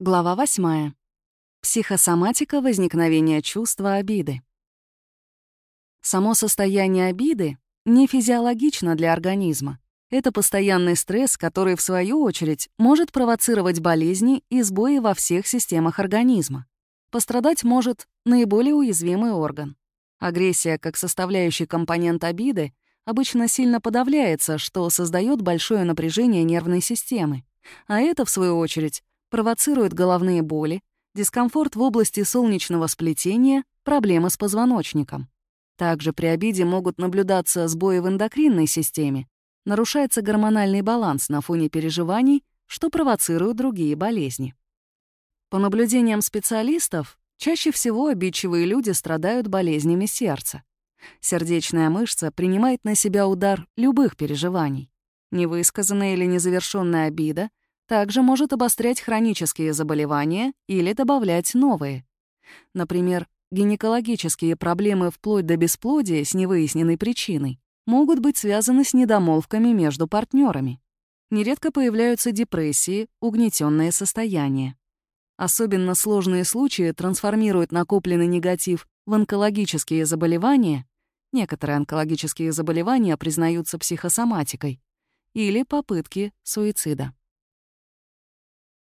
Глава 8. Психосоматика возникновения чувства обиды. Само состояние обиды не физиологично для организма. Это постоянный стресс, который, в свою очередь, может провоцировать болезни и сбои во всех системах организма. Пострадать может наиболее уязвимый орган. Агрессия, как составляющий компонент обиды, обычно сильно подавляется, что создает большое напряжение нервной системы. А это, в свою очередь, провоцирует головные боли, дискомфорт в области солнечного сплетения, проблемы с позвоночником. Также при обиде могут наблюдаться сбои в эндокринной системе, нарушается гормональный баланс на фоне переживаний, что провоцирует другие болезни. По наблюдениям специалистов, чаще всего обидчивые люди страдают болезнями сердца. Сердечная мышца принимает на себя удар любых переживаний. Невысказанная или незавершенная обида — также может обострять хронические заболевания или добавлять новые. Например, гинекологические проблемы вплоть до бесплодия с невыясненной причиной могут быть связаны с недомолвками между партнерами. Нередко появляются депрессии, угнетенные состояния. Особенно сложные случаи трансформируют накопленный негатив в онкологические заболевания, некоторые онкологические заболевания признаются психосоматикой, или попытки суицида.